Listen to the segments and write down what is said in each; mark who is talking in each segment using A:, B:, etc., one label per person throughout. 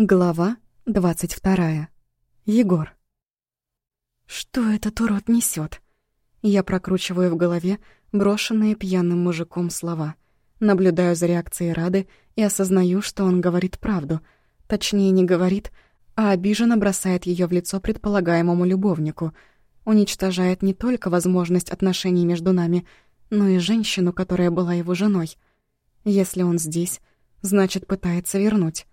A: Глава двадцать вторая. Егор. Что этот урод несет? Я прокручиваю в голове брошенные пьяным мужиком слова. Наблюдаю за реакцией Рады и осознаю, что он говорит правду. Точнее, не говорит, а обиженно бросает ее в лицо предполагаемому любовнику. Уничтожает не только возможность отношений между нами, но и женщину, которая была его женой. Если он здесь, значит, пытается вернуть.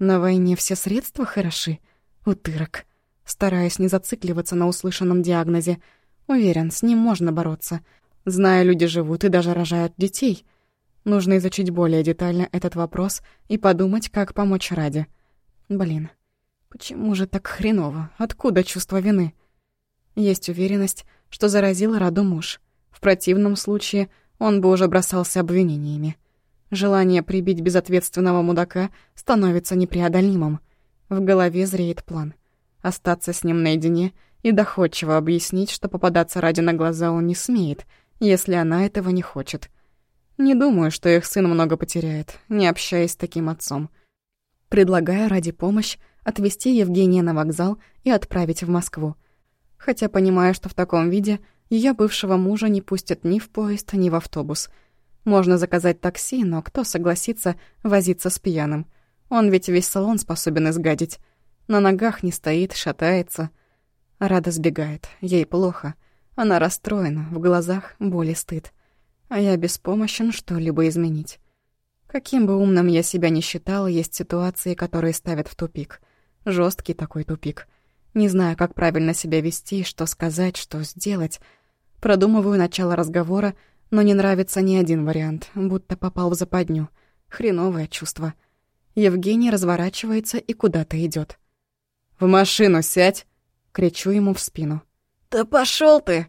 A: На войне все средства хороши. Утырок. Стараюсь не зацикливаться на услышанном диагнозе. Уверен, с ним можно бороться. Знаю, люди живут и даже рожают детей. Нужно изучить более детально этот вопрос и подумать, как помочь Раде. Блин, почему же так хреново? Откуда чувство вины? Есть уверенность, что заразил Раду муж. В противном случае он бы уже бросался обвинениями. Желание прибить безответственного мудака становится непреодолимым. В голове зреет план. Остаться с ним наедине и доходчиво объяснить, что попадаться ради на глаза он не смеет, если она этого не хочет. Не думаю, что их сын много потеряет, не общаясь с таким отцом. Предлагаю ради помощь отвезти Евгения на вокзал и отправить в Москву. Хотя понимаю, что в таком виде ее бывшего мужа не пустят ни в поезд, ни в автобус — можно заказать такси, но кто согласится возиться с пьяным? Он ведь весь салон способен изгадить. На ногах не стоит, шатается. Рада сбегает. Ей плохо. Она расстроена, в глазах боль и стыд. А я беспомощен что-либо изменить. Каким бы умным я себя ни считал, есть ситуации, которые ставят в тупик. Жесткий такой тупик. Не знаю, как правильно себя вести, что сказать, что сделать. Продумываю начало разговора, но не нравится ни один вариант, будто попал в западню. Хреновое чувство. Евгений разворачивается и куда-то идет. «В машину сядь!» — кричу ему в спину. «Да пошел ты!»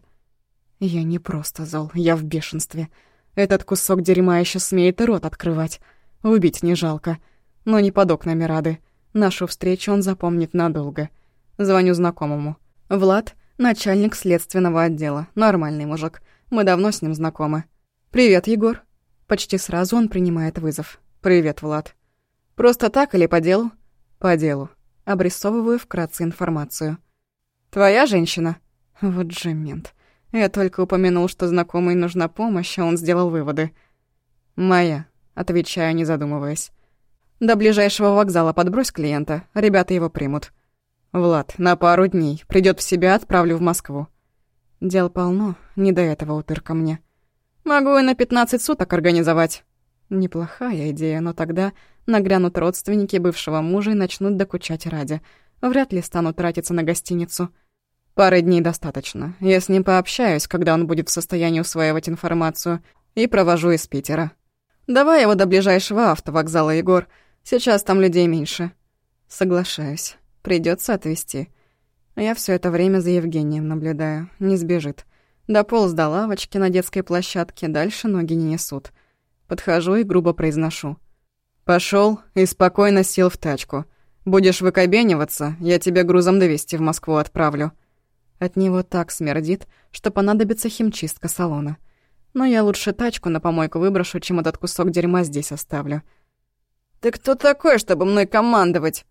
A: Я не просто зол, я в бешенстве. Этот кусок дерьма еще смеет и рот открывать. Убить не жалко. Но не под окнами рады. Нашу встречу он запомнит надолго. Звоню знакомому. Влад — начальник следственного отдела. Нормальный мужик. Мы давно с ним знакомы. «Привет, Егор». Почти сразу он принимает вызов. «Привет, Влад». «Просто так или по делу?» «По делу». Обрисовываю вкратце информацию. «Твоя женщина?» Вот же мент. Я только упомянул, что знакомой нужна помощь, а он сделал выводы. «Моя», — отвечаю, не задумываясь. «До ближайшего вокзала подбрось клиента, ребята его примут». «Влад, на пару дней. Придёт в себя, отправлю в Москву». Дел полно, не до этого утырка мне. Могу и на пятнадцать суток организовать. Неплохая идея, но тогда нагрянут родственники бывшего мужа и начнут докучать ради. Вряд ли станут тратиться на гостиницу. Пары дней достаточно. Я с ним пообщаюсь, когда он будет в состоянии усваивать информацию, и провожу из Питера. Давай его до ближайшего автовокзала, Егор. Сейчас там людей меньше. Соглашаюсь. Придется отвезти. Я все это время за Евгением наблюдаю. Не сбежит. Дополз до лавочки на детской площадке, дальше ноги не несут. Подхожу и грубо произношу. Пошел и спокойно сел в тачку. Будешь выкобениваться, я тебя грузом довести в Москву отправлю. От него так смердит, что понадобится химчистка салона. Но я лучше тачку на помойку выброшу, чем этот кусок дерьма здесь оставлю. «Ты кто такой, чтобы мной командовать?»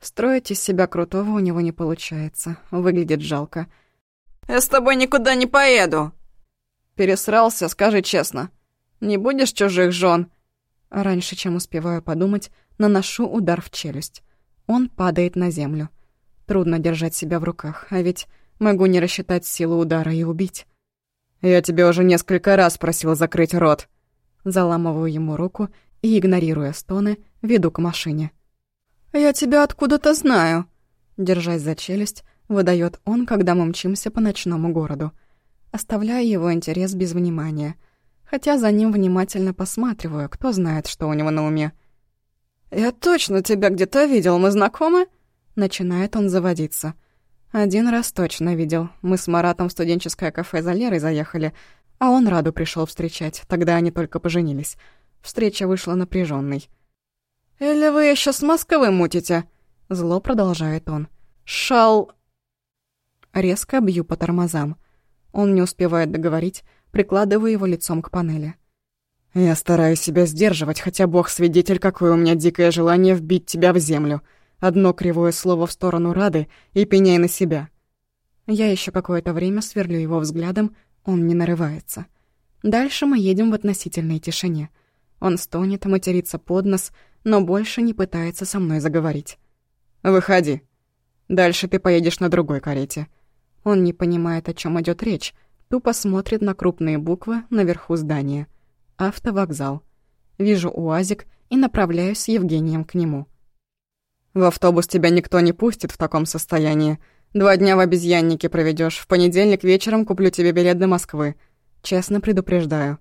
A: Строить из себя крутого у него не получается. Выглядит жалко. «Я с тобой никуда не поеду!» Пересрался, скажи честно. Не будешь чужих жен? Раньше, чем успеваю подумать, наношу удар в челюсть. Он падает на землю. Трудно держать себя в руках, а ведь могу не рассчитать силу удара и убить. «Я тебе уже несколько раз просил закрыть рот». Заламываю ему руку и, игнорируя стоны, веду к машине. «Я тебя откуда-то знаю», — держась за челюсть, выдает он, когда мы мчимся по ночному городу. Оставляю его интерес без внимания, хотя за ним внимательно посматриваю, кто знает, что у него на уме. «Я точно тебя где-то видел, мы знакомы?» Начинает он заводиться. Один раз точно видел. Мы с Маратом в студенческое кафе за Лерой заехали, а он Раду пришел встречать, тогда они только поженились. Встреча вышла напряженной. «Или вы еще с Москвы мутите?» Зло продолжает он. «Шал...» Резко бью по тормозам. Он не успевает договорить, прикладывая его лицом к панели. Я стараюсь себя сдерживать, хотя бог свидетель, какое у меня дикое желание вбить тебя в землю. Одно кривое слово в сторону Рады и пеняй на себя. Я еще какое-то время сверлю его взглядом, он не нарывается. Дальше мы едем в относительной тишине. Он стонет, матерится под нос, но больше не пытается со мной заговорить. «Выходи. Дальше ты поедешь на другой карете». Он не понимает, о чем идет речь, тупо смотрит на крупные буквы наверху здания. Автовокзал. Вижу УАЗик и направляюсь с Евгением к нему. «В автобус тебя никто не пустит в таком состоянии. Два дня в обезьяннике проведешь. В понедельник вечером куплю тебе билет до Москвы. Честно предупреждаю.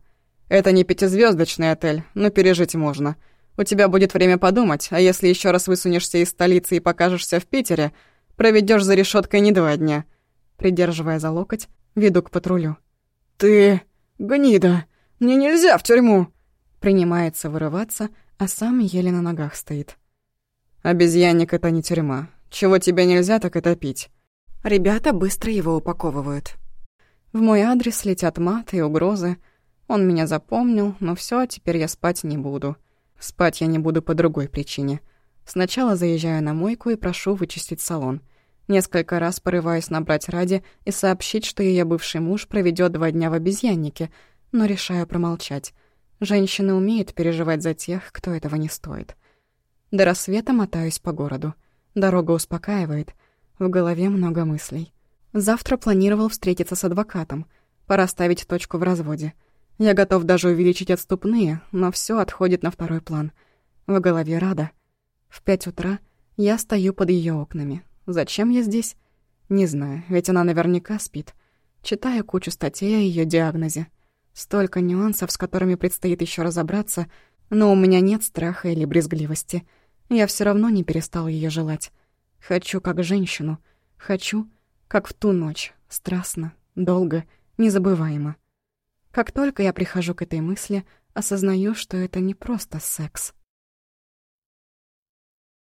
A: Это не пятизвездочный отель, но пережить можно. У тебя будет время подумать, а если еще раз высунешься из столицы и покажешься в Питере, проведешь за решеткой не два дня». Придерживая за локоть, веду к патрулю. «Ты... гнида! Мне нельзя в тюрьму!» Принимается вырываться, а сам еле на ногах стоит. «Обезьянник — это не тюрьма. Чего тебе нельзя, так это пить». Ребята быстро его упаковывают. В мой адрес летят маты и угрозы. Он меня запомнил, но все, теперь я спать не буду. Спать я не буду по другой причине. Сначала заезжаю на мойку и прошу вычистить салон. Несколько раз порываюсь набрать Ради и сообщить, что ее бывший муж проведет два дня в обезьяннике, но решаю промолчать. Женщины умеют переживать за тех, кто этого не стоит. До рассвета мотаюсь по городу. Дорога успокаивает. В голове много мыслей. Завтра планировал встретиться с адвокатом. Пора ставить точку в разводе. Я готов даже увеличить отступные, но все отходит на второй план. В голове рада. В пять утра я стою под ее окнами. Зачем я здесь? Не знаю, ведь она наверняка спит. Читаю кучу статей о ее диагнозе. Столько нюансов, с которыми предстоит еще разобраться, но у меня нет страха или брезгливости — я все равно не перестал ее желать. Хочу как женщину. Хочу, как в ту ночь. Страстно, долго, незабываемо. Как только я прихожу к этой мысли, осознаю, что это не просто секс.